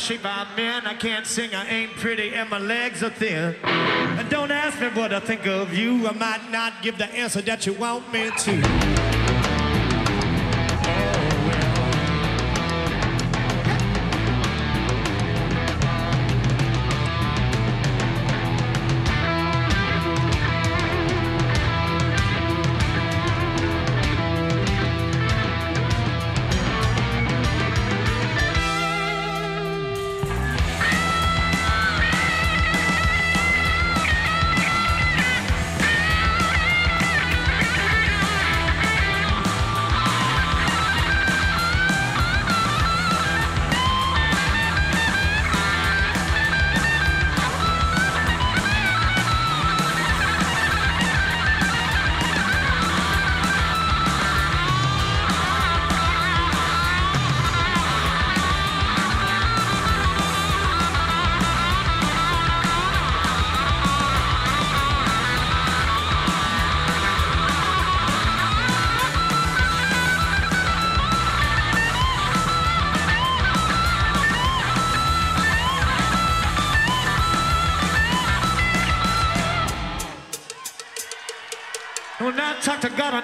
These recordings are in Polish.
shape I'm in. I can't sing, I ain't pretty, and my legs are thin. And don't ask me what I think of you. I might not give the answer that you want me to.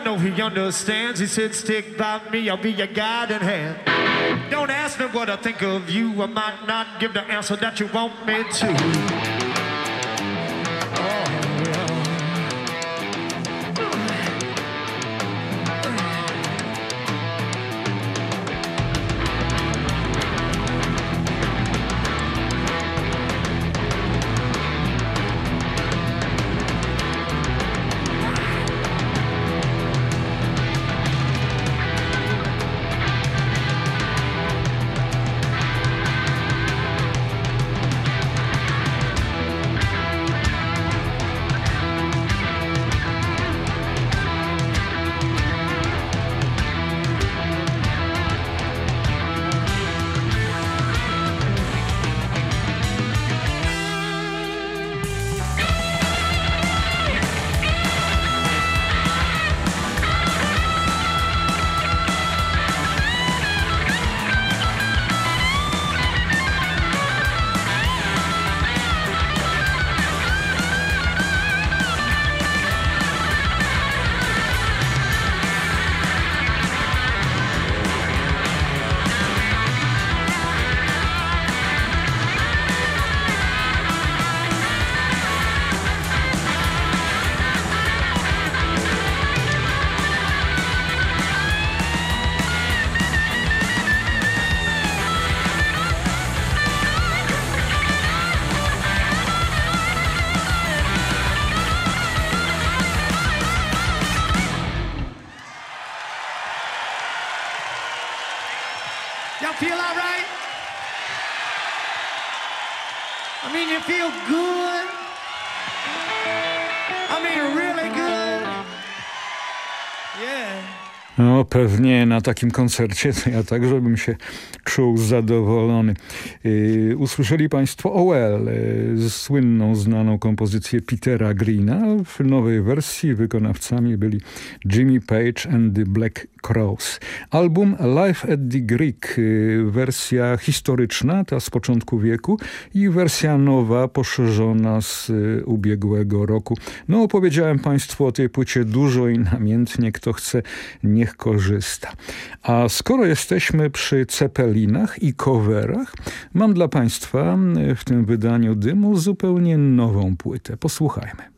Know he understands. He said, Stick by me, I'll be your guiding hand. Don't ask me what I think of you. I might not give the answer that you want me to. Pewnie na takim koncercie to ja także bym się czuł zadowolony. Yy, usłyszeli Państwo Owell, yy, słynną, znaną kompozycję Petera Greena. W nowej wersji wykonawcami byli Jimmy Page and the Black Album Live at the Greek, yy, wersja historyczna, ta z początku wieku i wersja nowa, poszerzona z yy, ubiegłego roku. No opowiedziałem Państwu o tej płycie dużo i namiętnie. Kto chce, niech korzysta. A skoro jesteśmy przy Cepelinach i coverach, mam dla Państwa w tym wydaniu dymu zupełnie nową płytę. Posłuchajmy.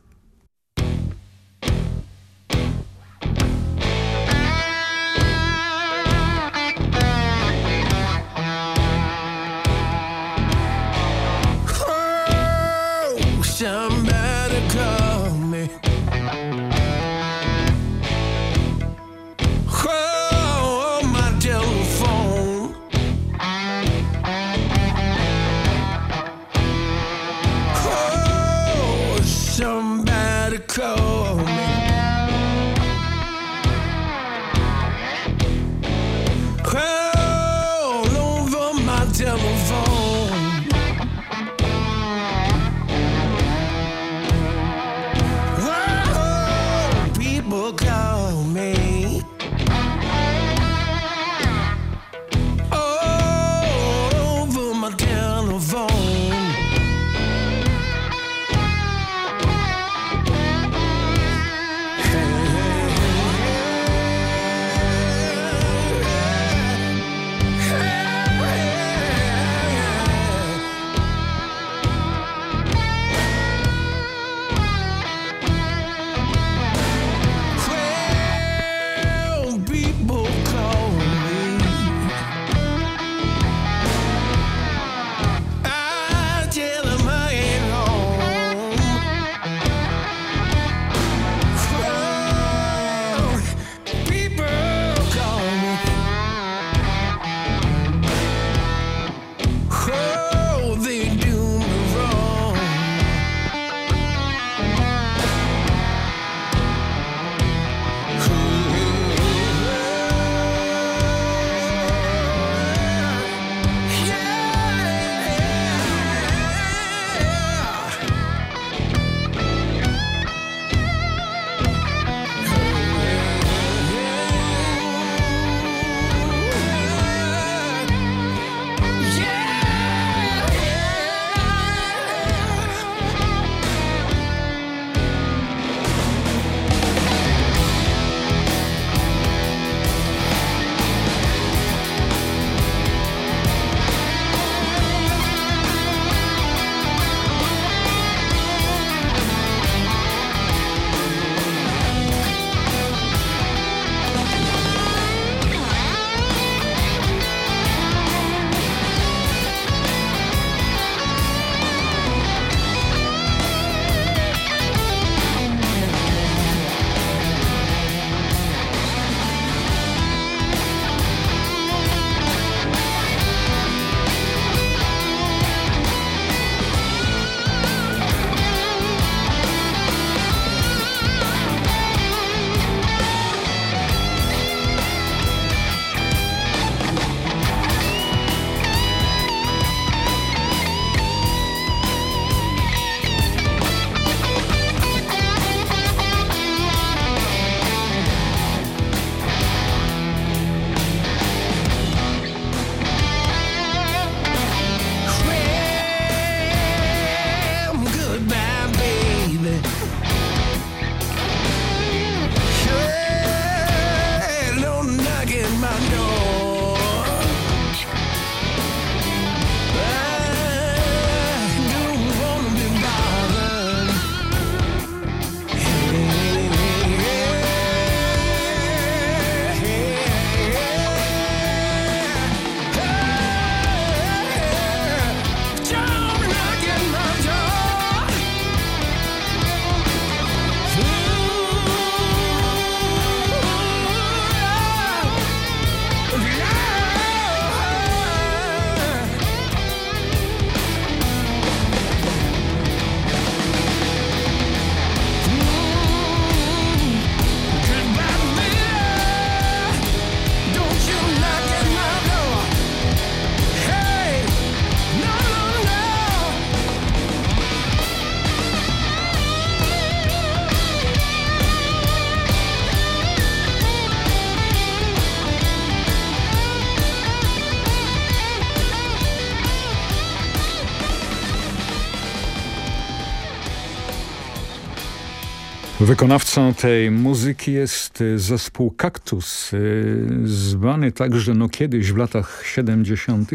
Wykonawcą tej muzyki jest y, zespół Kaktus, y, zwany także no kiedyś w latach 70.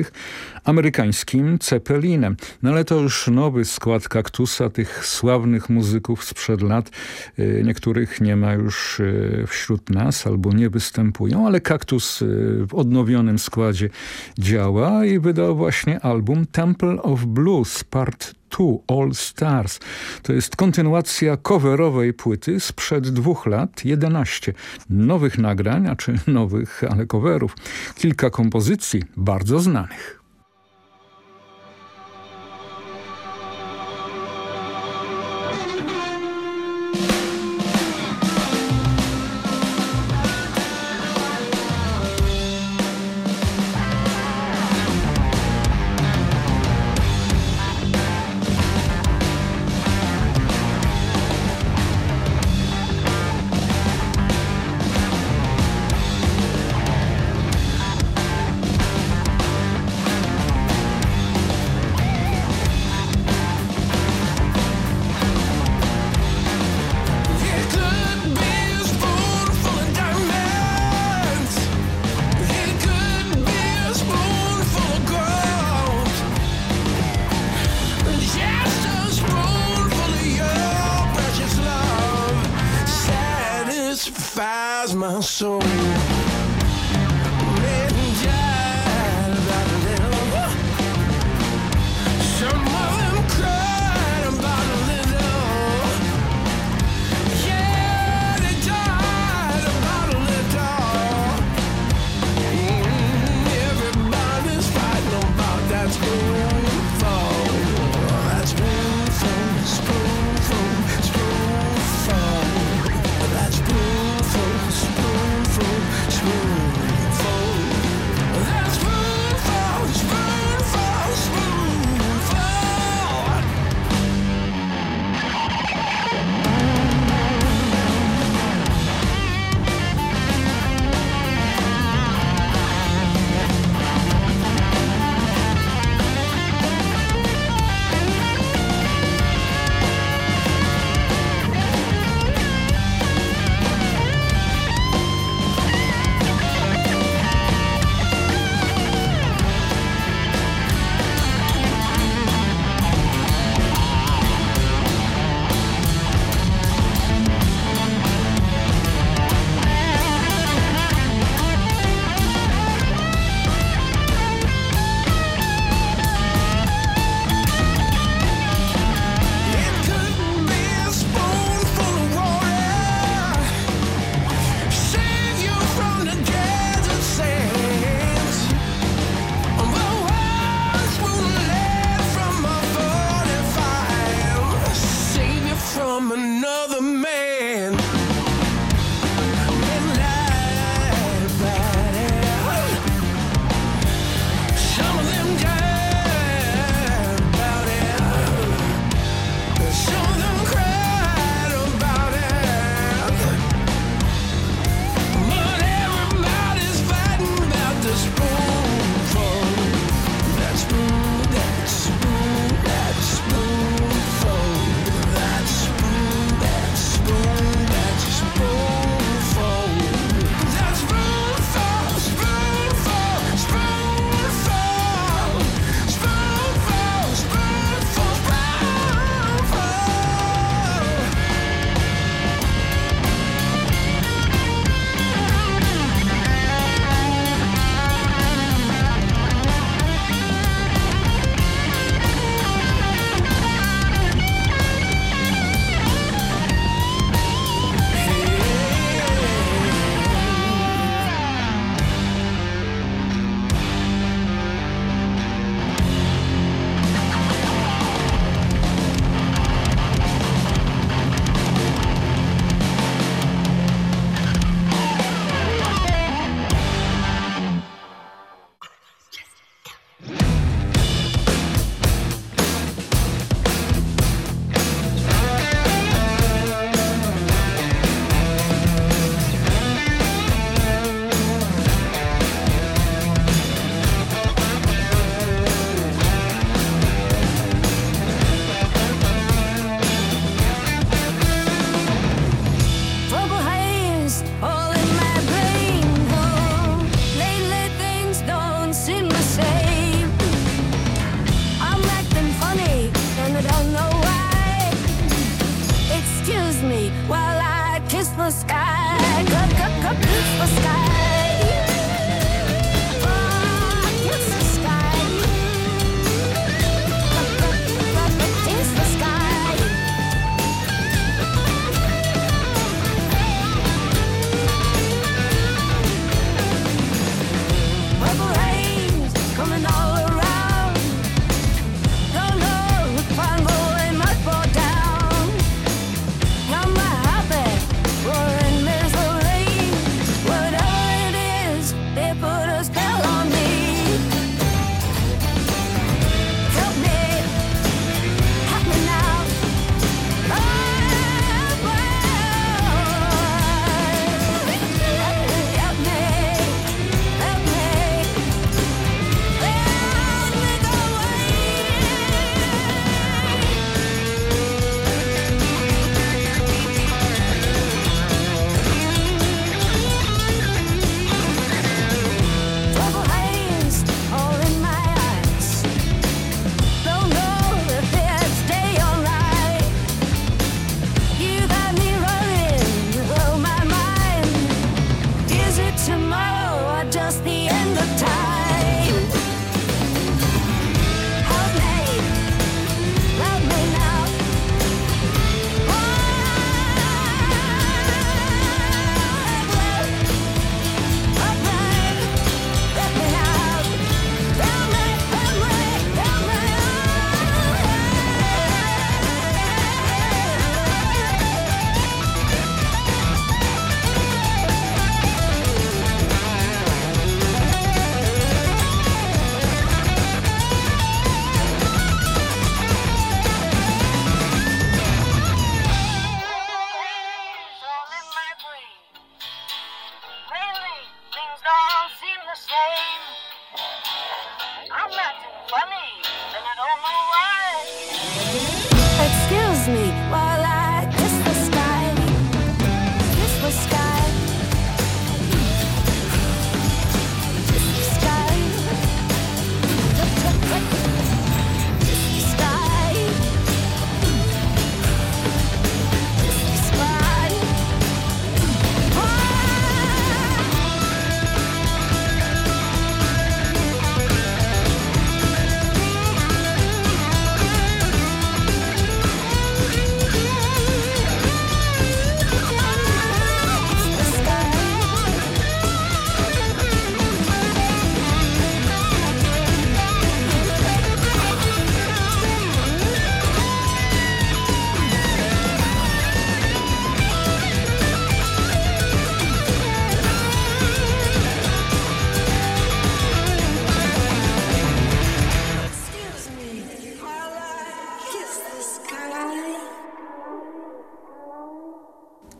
amerykańskim Cepelinem. No ale to już nowy skład Kaktusa, tych sławnych muzyków sprzed lat. Y, niektórych nie ma już wśród nas albo nie występują, ale Kaktus w odnowionym składzie działa i wydał właśnie album Temple of Blues Part Two All Stars. To jest kontynuacja coverowej płyty sprzed dwóch lat, 11 nowych nagrań, a czy nowych, ale coverów. Kilka kompozycji bardzo znanych.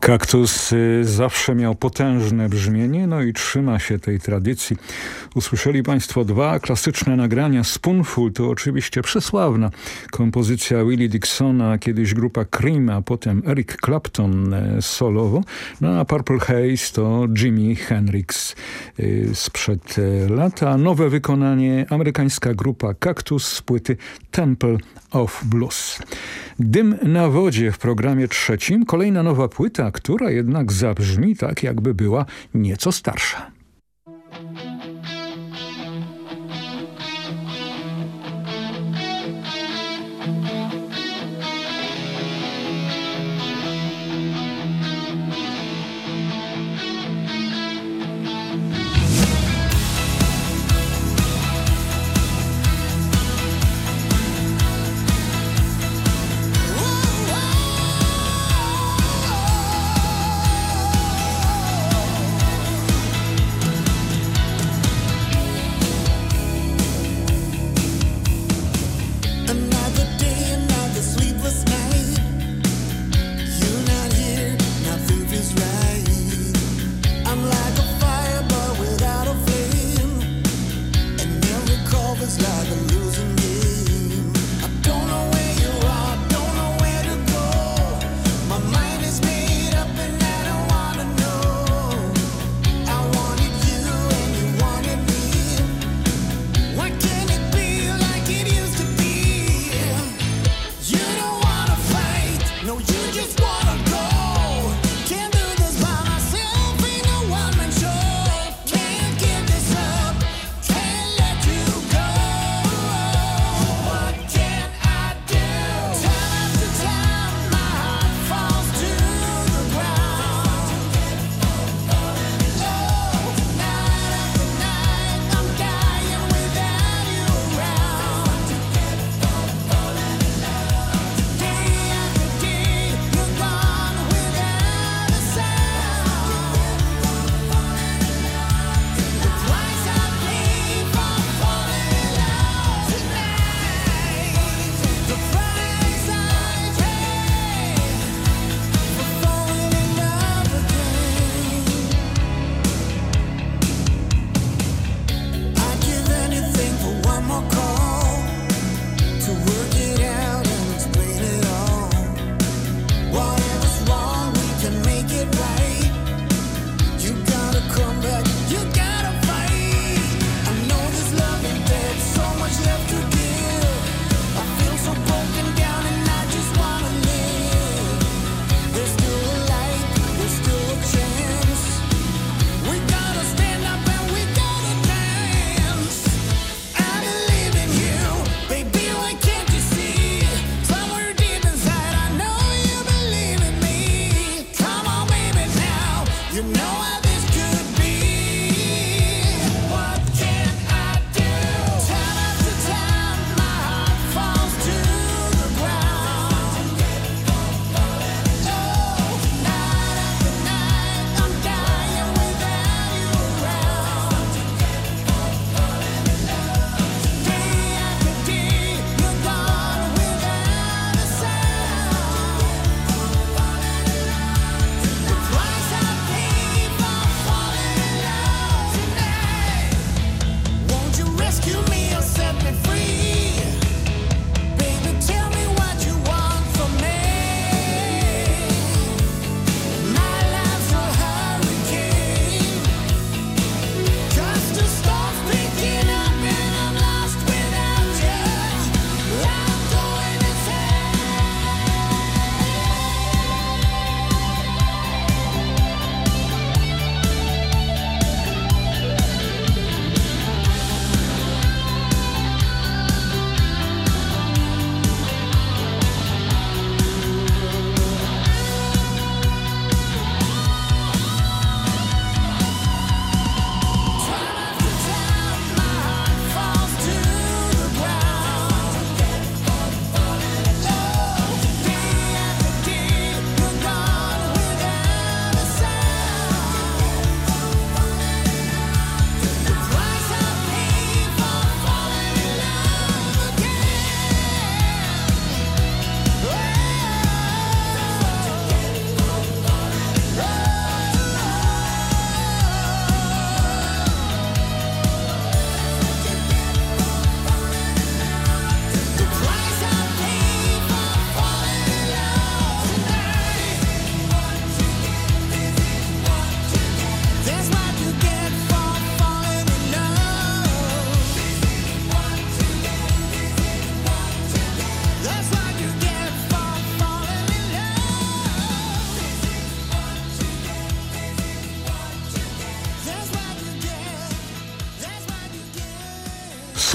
Kaktus y, zawsze miał potężne brzmienie, no i trzyma się tej tradycji. Usłyszeli Państwo dwa klasyczne nagrania. Spoonful to oczywiście przesławna kompozycja Willie Dixona, kiedyś grupa Cream, a potem Eric Clapton e, solowo. No a Purple Haze to Jimi Hendrix y, sprzed e, lata. Nowe wykonanie amerykańska grupa Cactus z płyty Temple of Blues. Dym na wodzie w programie trzecim. Kolejna nowa płyta, która jednak zabrzmi tak, jakby była nieco starsza.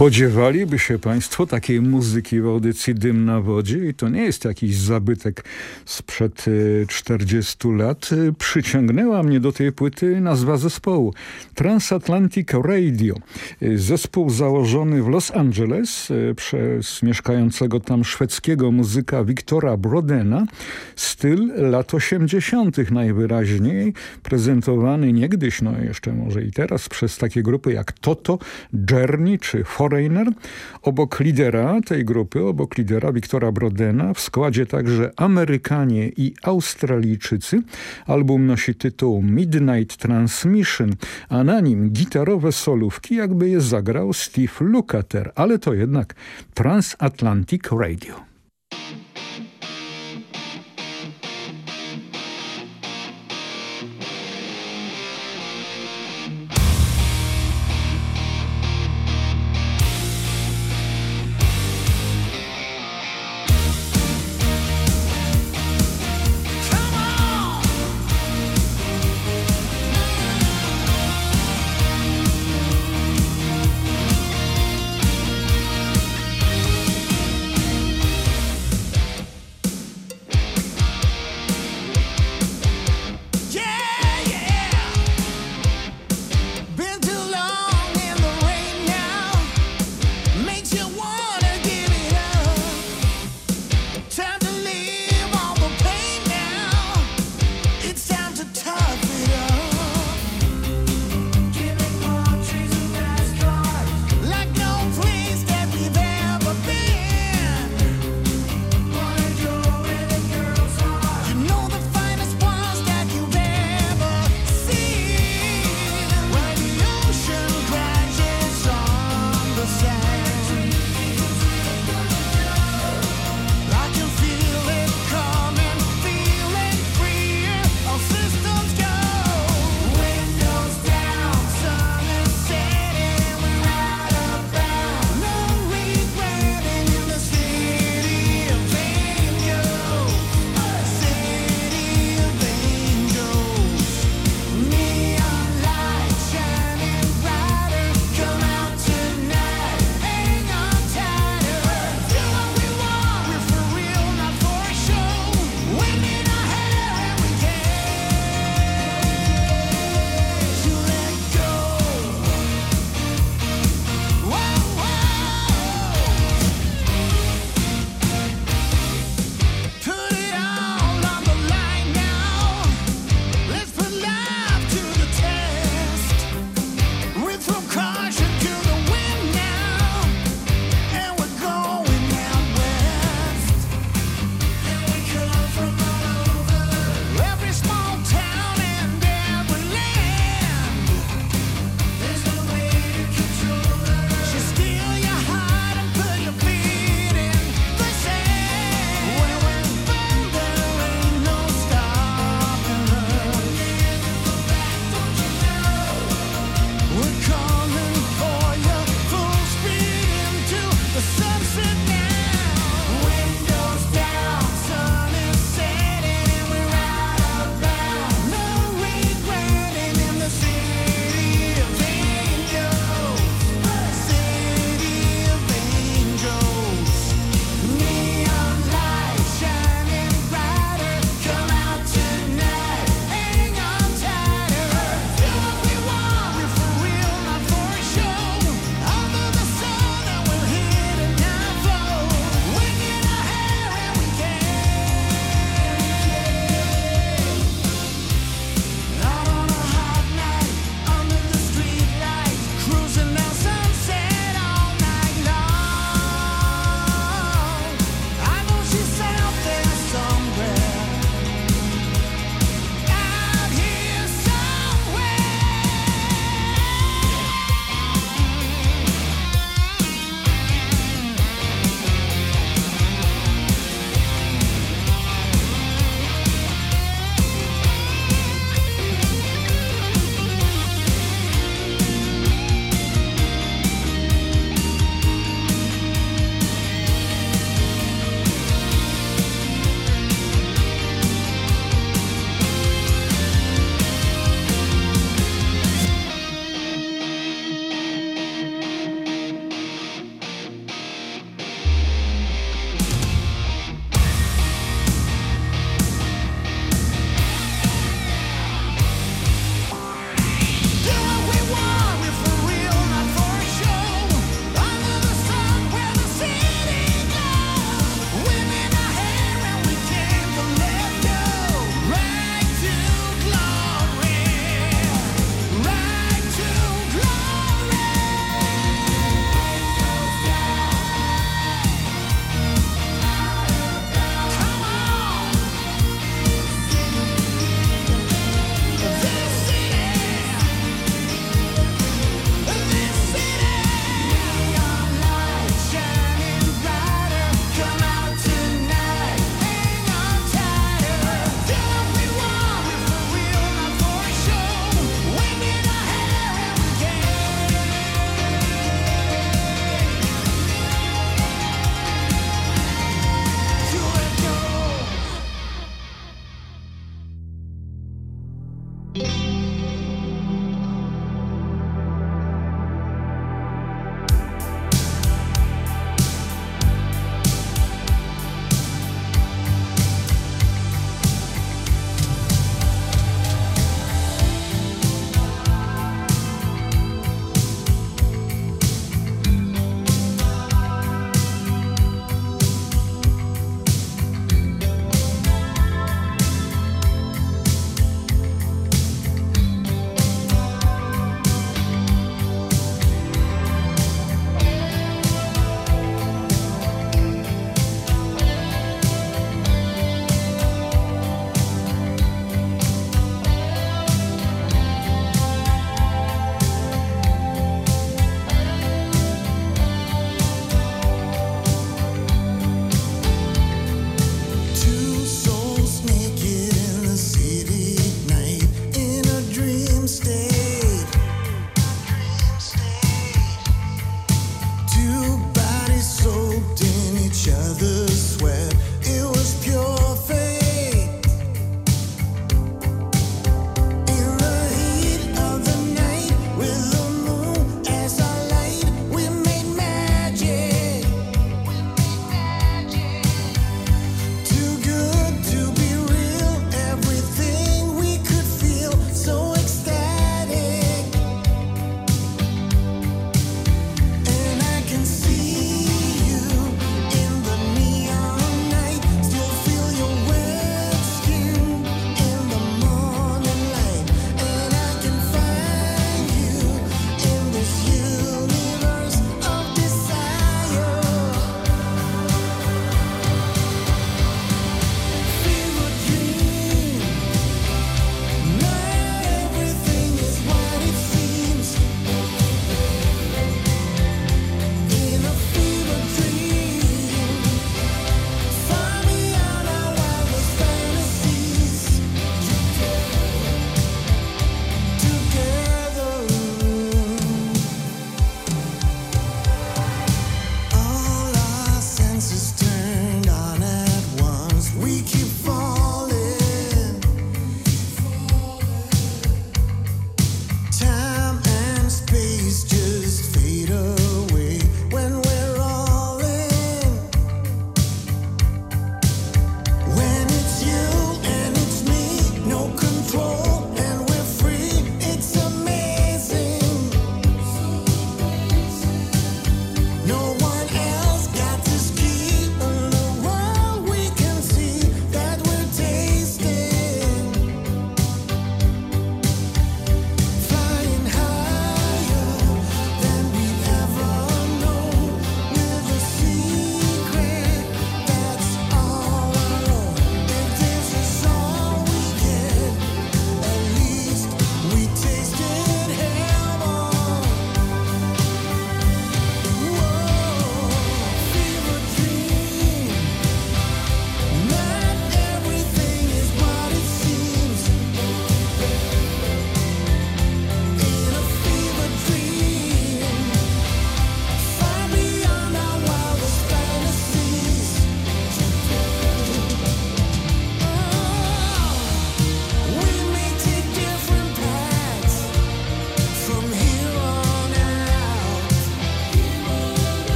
Spodziewaliby się Państwo takiej muzyki w audycji Dym na wodzie i to nie jest jakiś zabytek sprzed 40 y, lat. Y, przyciągnęła mnie do tej płyty nazwa zespołu Transatlantic Radio. Y, zespół założony w Los Angeles przez mieszkającego tam szwedzkiego muzyka Wiktora Brodena. Styl lat 80. najwyraźniej, prezentowany niegdyś, no jeszcze może i teraz, przez takie grupy jak Toto, Journey czy Foreigner. Obok lidera tej grupy, obok lidera Wiktora Brodena w składzie także Amerykanie i Australijczycy. Album nosi tytuł Midnight Transmission, a na nim gitarowe solówki, jakby je zagrał Steve Lukather, ale to jednak Transatlantic Radio.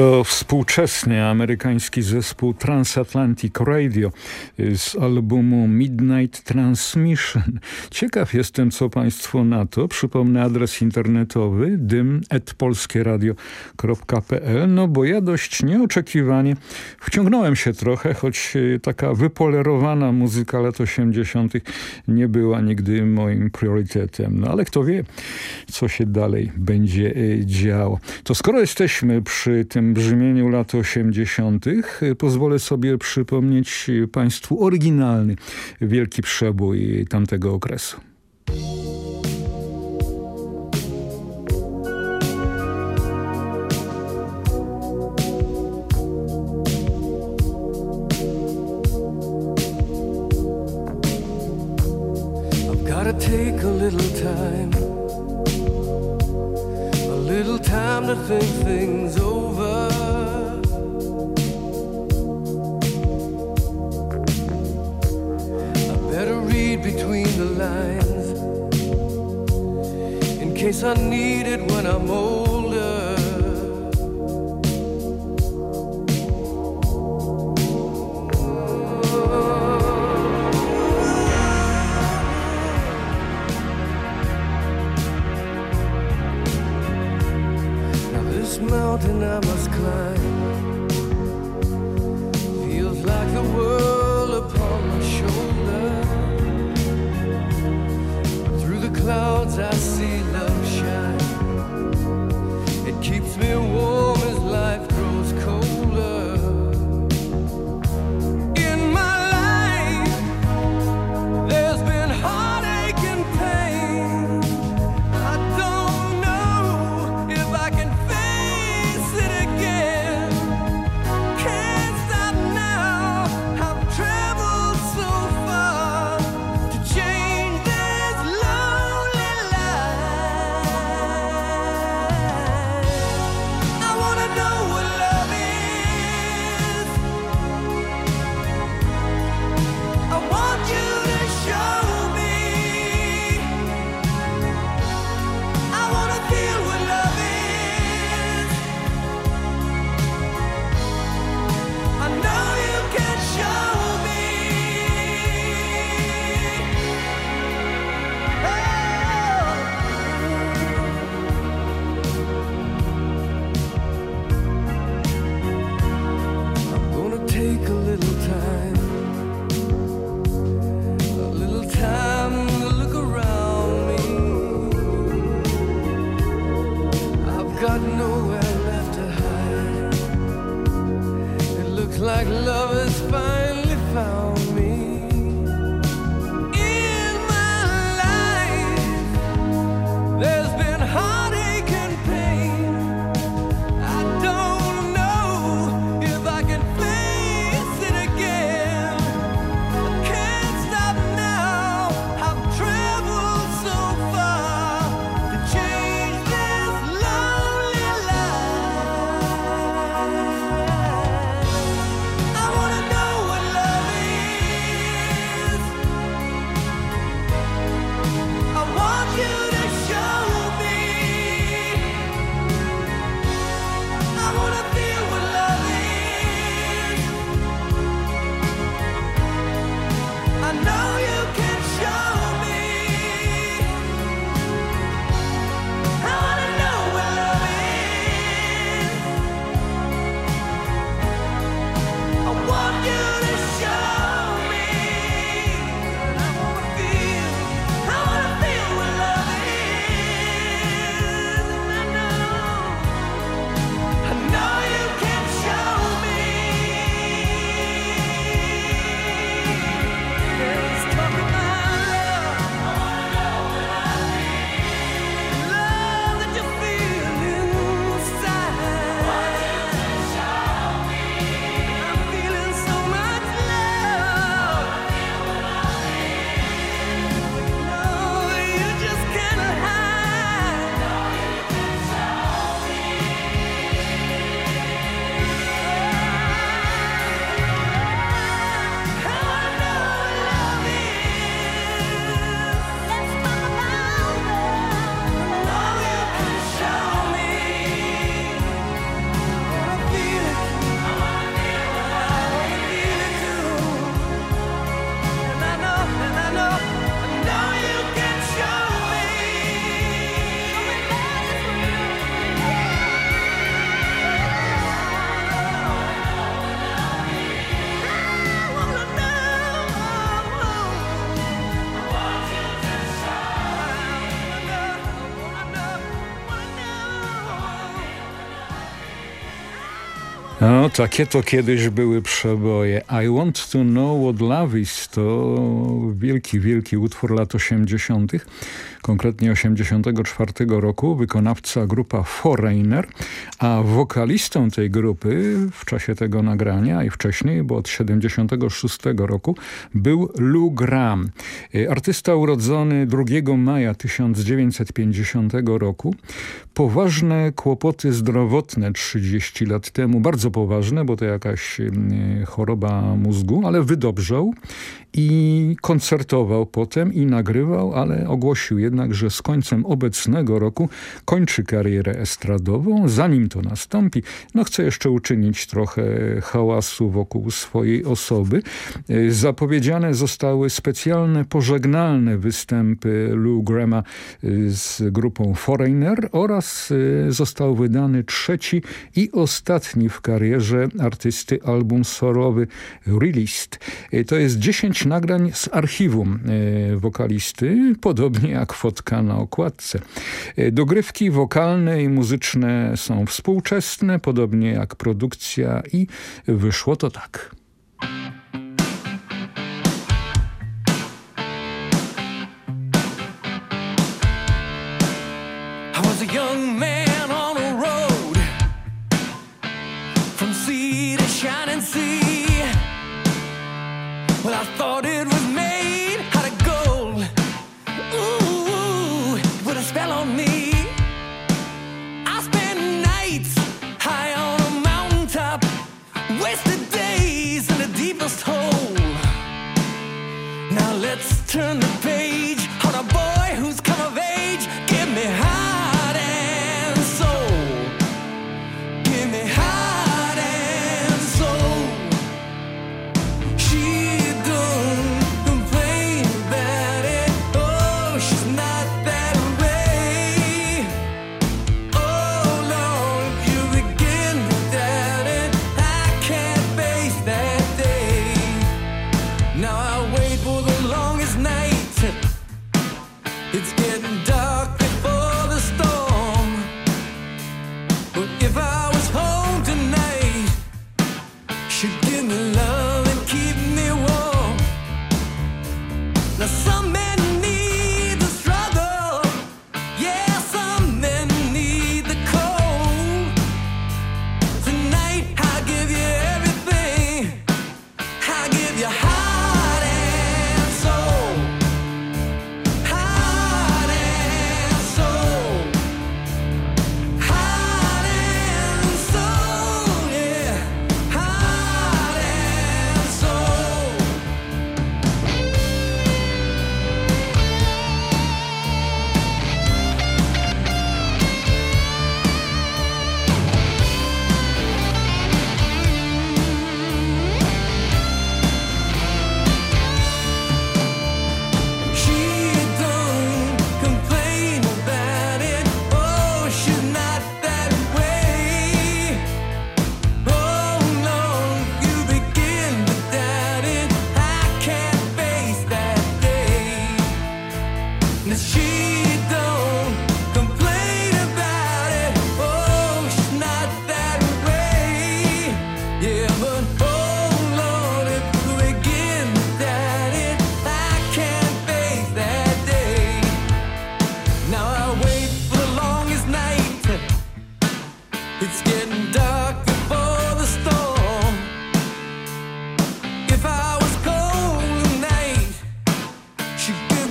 To współczesny amerykański zespół Transatlantic Radio z albumu Midnight Transmission. Ciekaw jestem, co Państwo na to. Przypomnę adres internetowy dym.polskieradio.pl No bo ja dość nieoczekiwanie wciągnąłem się trochę, choć e, taka wypolerowana muzyka lat 80. nie była nigdy moim priorytetem. No ale kto wie, co się dalej będzie e, działo. To skoro jesteśmy przy tym brzmieniu lat 80. pozwolę sobie przypomnieć Państwu oryginalny Wielki Przebój tamtego okresu. Takie to kiedyś były przeboje. I Want to Know What Love Is to wielki, wielki utwór lat 80., konkretnie 84 roku, wykonawca grupa Foreigner, a wokalistą tej grupy w czasie tego nagrania i wcześniej, bo od 76 roku, był Lou Graham. Artysta urodzony 2 maja 1950 roku. Poważne kłopoty zdrowotne 30 lat temu, bardzo poważne, bo to jakaś mm, choroba mózgu, ale wydobrzał i koncertował potem i nagrywał, ale ogłosił jednak, że z końcem obecnego roku kończy karierę estradową. Zanim to nastąpi, no chce jeszcze uczynić trochę hałasu wokół swojej osoby. E, zapowiedziane zostały specjalne pożegnalne występy Lou Grama e, z grupą Foreigner oraz e, został wydany trzeci i ostatni w karierze artysty album solowy Released. To jest 10 nagrań z archiwum e, wokalisty, podobnie jak fotka na okładce. E, dogrywki wokalne i muzyczne są współczesne, podobnie jak produkcja i wyszło to tak. thought it was made out of gold. Ooh, put a spell on me. I spend nights high on a mountaintop, wasted days in the deepest hole. Now let's turn the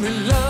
in love.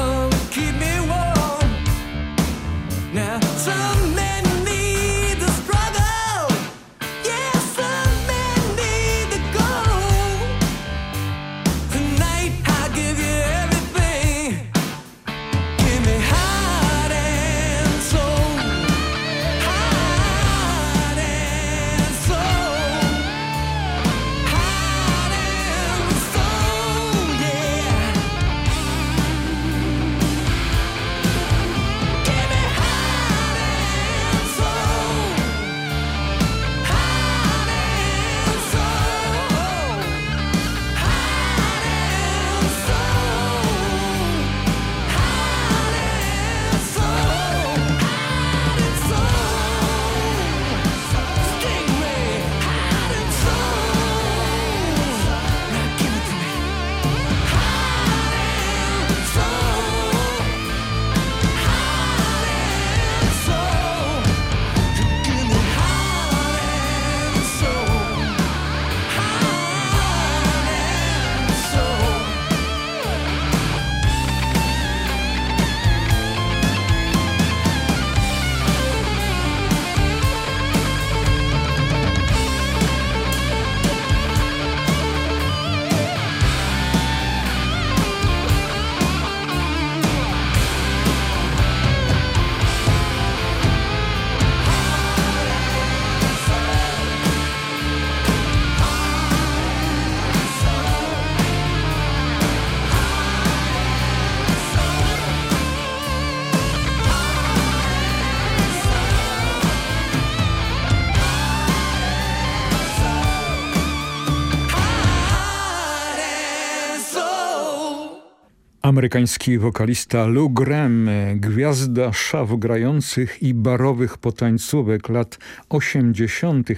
Amerykański wokalista Lou Graham, gwiazda szaf grających i barowych potańcówek lat 80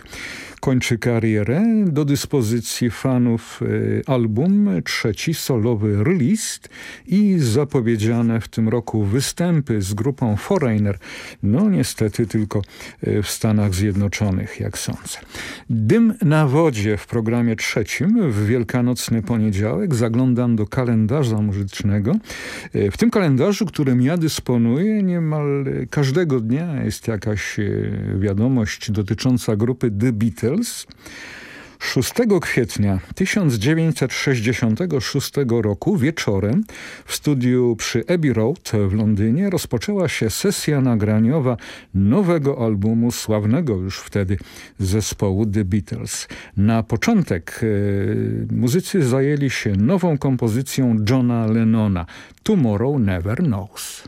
kończy karierę. Do dyspozycji fanów e, album, trzeci solowy release i zapowiedziane w tym roku występy z grupą Foreigner. No niestety tylko e, w Stanach Zjednoczonych, jak sądzę. Dym na wodzie w programie trzecim w wielkanocny poniedziałek. Zaglądam do kalendarza muzycznego. E, w tym kalendarzu, którym ja dysponuję, niemal każdego dnia jest jakaś wiadomość dotycząca grupy The Beatles. Beatles 6 kwietnia 1966 roku wieczorem w studiu przy Abbey Road w Londynie rozpoczęła się sesja nagraniowa nowego albumu sławnego już wtedy zespołu The Beatles. Na początek e, muzycy zajęli się nową kompozycją Johna Lennona Tomorrow Never Knows.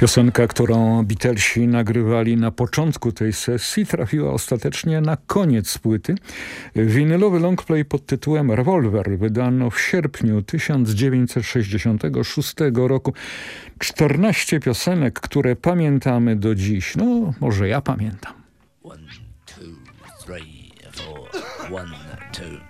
Piosenka, którą Beatlesi nagrywali na początku tej sesji, trafiła ostatecznie na koniec płyty. Winylowy longplay pod tytułem Revolver wydano w sierpniu 1966 roku. 14 piosenek, które pamiętamy do dziś. No, może ja pamiętam. One, two, three, four. One, two.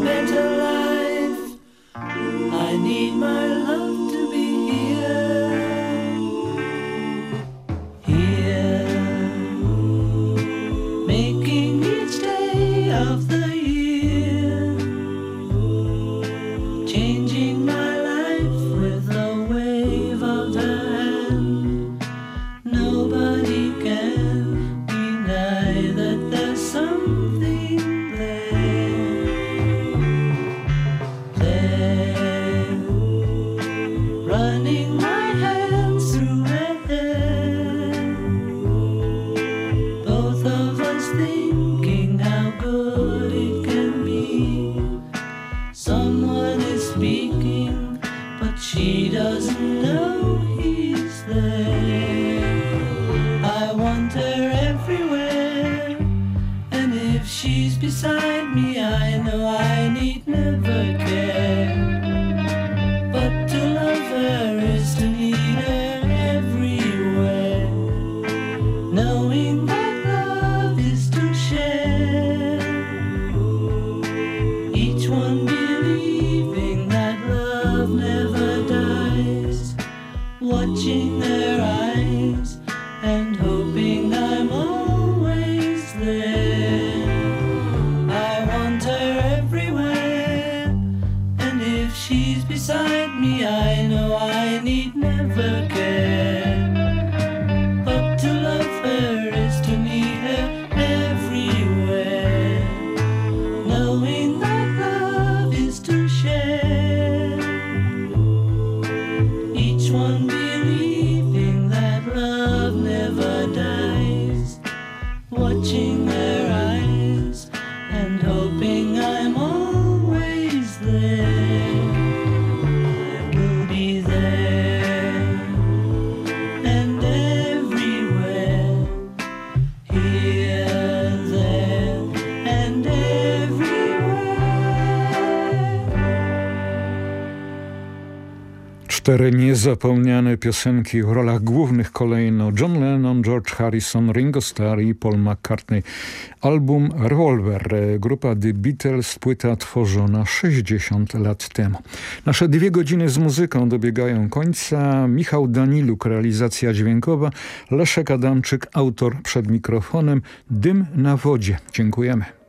mental Cztery niezapomniane piosenki w rolach głównych kolejno John Lennon, George Harrison, Ringo Starr i Paul McCartney. Album Revolver, e, grupa The Beatles, płyta tworzona 60 lat temu. Nasze dwie godziny z muzyką dobiegają końca. Michał Daniluk, realizacja dźwiękowa, Leszek Adamczyk, autor przed mikrofonem, Dym na wodzie. Dziękujemy.